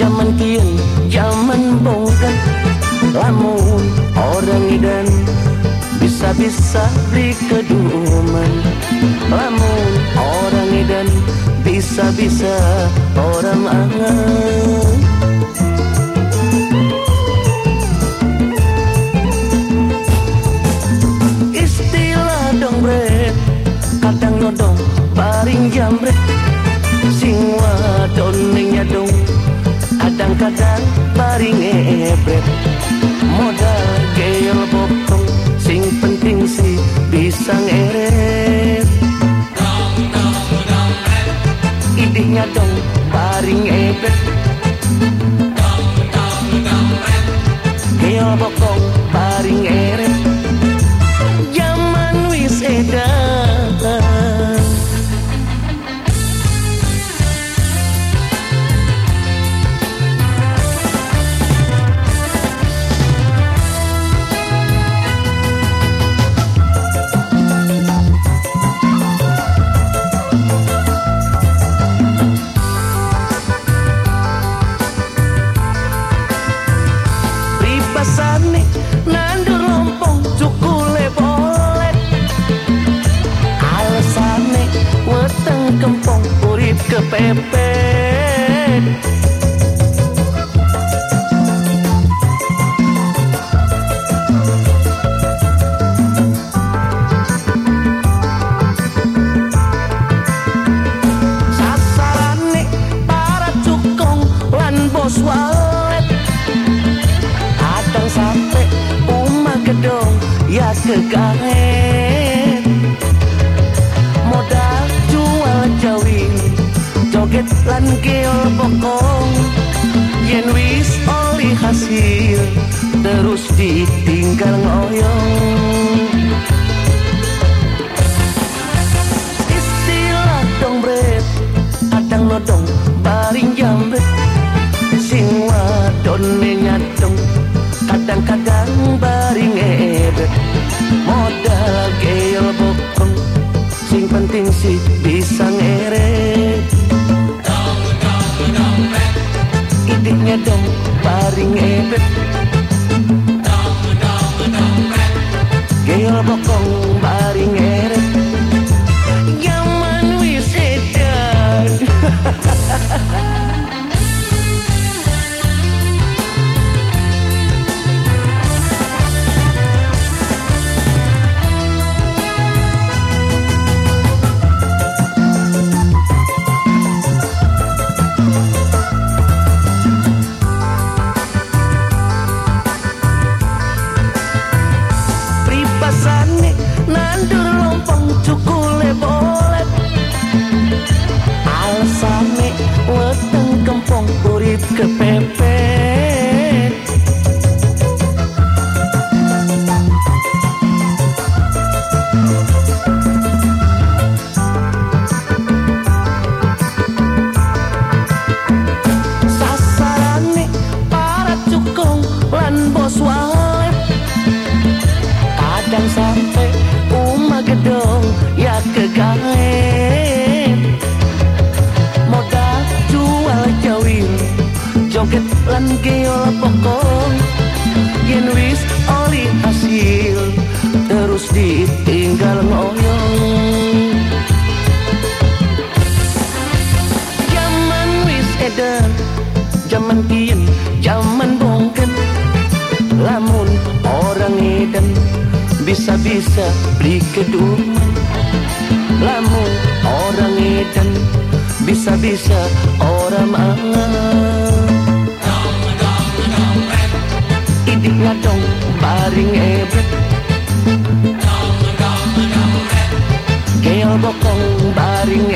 Zaman kian zaman bongkan Lamun orang idan Bisa-bisa di keduman. Lamun orang idan Bisa-bisa orang angan Kadang-kadang paring ebret. Modal geyol bokong Sing penting si bisa ngeret. Idihnya dong paring ebret. Geyol bokong paring eret kepepet. Sasarane para cukong lan bos walet. Kadang sampai umah gedong ya kegaet hasil Terus ditinggal ngoyong. Istilah dong bret Kadang nodong baring jambret. Sing wadon nyadong Kadang-kadang baring ebet Modal geyol bokong Sing penting si baring ebet Geyol dan zaman kian zaman bongken. Lamun orang edan Bisa-bisa beli gedung Lamun orang edan Bisa-bisa orang mangan Idik ngadong baring ebret Gail bokong baring